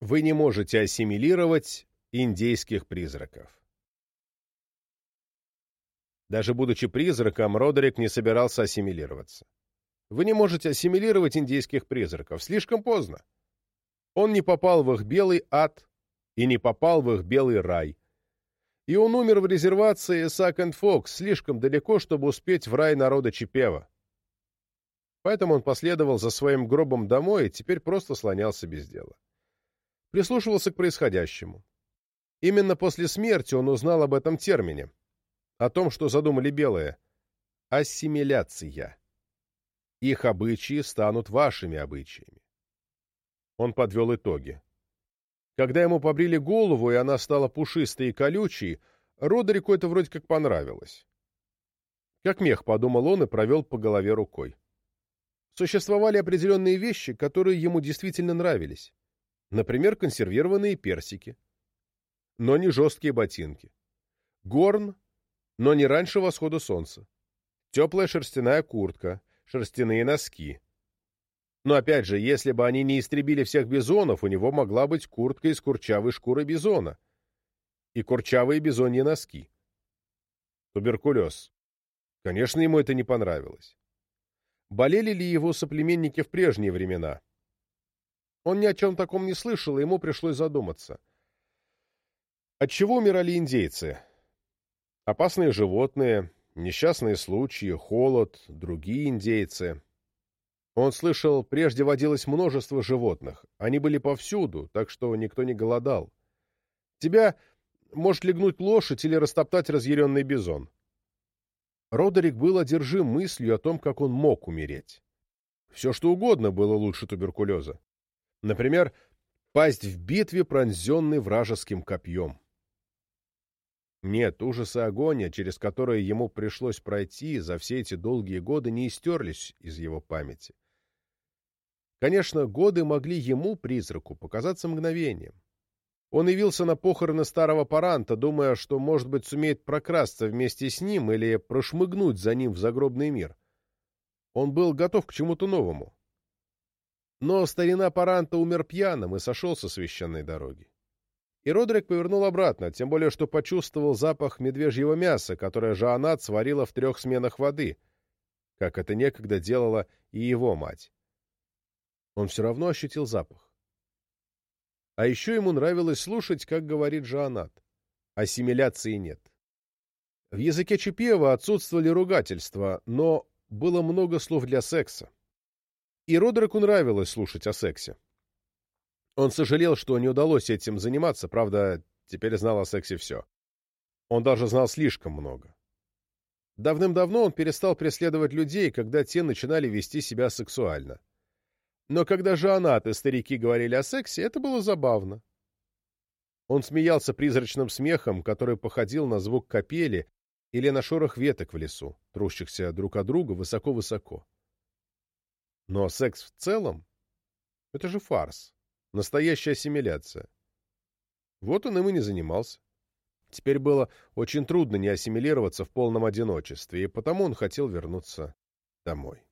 Вы не можете ассимилировать индейских призраков. Даже будучи призраком, Родерик не собирался ассимилироваться. Вы не можете ассимилировать индейских призраков. Слишком поздно. Он не попал в их белый ад и не попал в их белый рай. И он умер в резервации Сак энд Фокс слишком далеко, чтобы успеть в рай народа Чипева. Поэтому он последовал за своим гробом домой и теперь просто слонялся без дела. Прислушивался к происходящему. Именно после смерти он узнал об этом термине, о том, что задумали белые. Ассимиляция. Их обычаи станут вашими обычаями. Он подвел итоги. Когда ему побрили голову, и она стала пушистой и колючей, Родерику это вроде как понравилось. Как мех, подумал он и провел по голове рукой. Существовали определенные вещи, которые ему действительно нравились. Например, консервированные персики. Но не жесткие ботинки. Горн, но не раньше восхода солнца. Теплая шерстяная куртка, шерстяные носки. Но опять же, если бы они не истребили всех бизонов, у него могла быть куртка из курчавой шкуры бизона. И курчавые бизоньи носки. Туберкулез. Конечно, ему это не понравилось. Болели ли его соплеменники в прежние времена? Он ни о чем таком не слышал, и ему пришлось задуматься. От чего умирали индейцы? Опасные животные, несчастные случаи, холод, другие индейцы. Он слышал, прежде водилось множество животных. Они были повсюду, так что никто не голодал. Тебя может легнуть лошадь или растоптать разъяренный бизон. Родерик был одержим мыслью о том, как он мог умереть. Все что угодно было лучше туберкулеза. Например, пасть в битве, пронзенный вражеским копьем. Нет, ужасы агония, через которые ему пришлось пройти за все эти долгие годы, не истерлись из его памяти. Конечно, годы могли ему, призраку, показаться мгновением. Он явился на похороны старого паранта, думая, что, может быть, сумеет прокрасться вместе с ним или прошмыгнуть за ним в загробный мир. Он был готов к чему-то новому. Но старина паранта умер пьяным и сошел со священной дороги. И Родрик повернул обратно, тем более что почувствовал запах медвежьего мяса, которое Жоанат сварила в трех сменах воды, как это некогда делала и его мать. Он все равно ощутил запах. А еще ему нравилось слушать, как говорит Жоанат. Ассимиляции нет. В языке Чепева отсутствовали ругательства, но было много слов для секса. И Родереку нравилось слушать о сексе. Он сожалел, что не удалось этим заниматься, правда, теперь знал о сексе все. Он даже знал слишком много. Давным-давно он перестал преследовать людей, когда те начинали вести себя сексуально. Но когда Жанат и старики говорили о сексе, это было забавно. Он смеялся призрачным смехом, который походил на звук капели или на шорох веток в лесу, трущихся друг от друга высоко-высоко. Но секс в целом — это же фарс. Настоящая ассимиляция. Вот он им и не занимался. Теперь было очень трудно не ассимилироваться в полном одиночестве, и потому он хотел вернуться домой.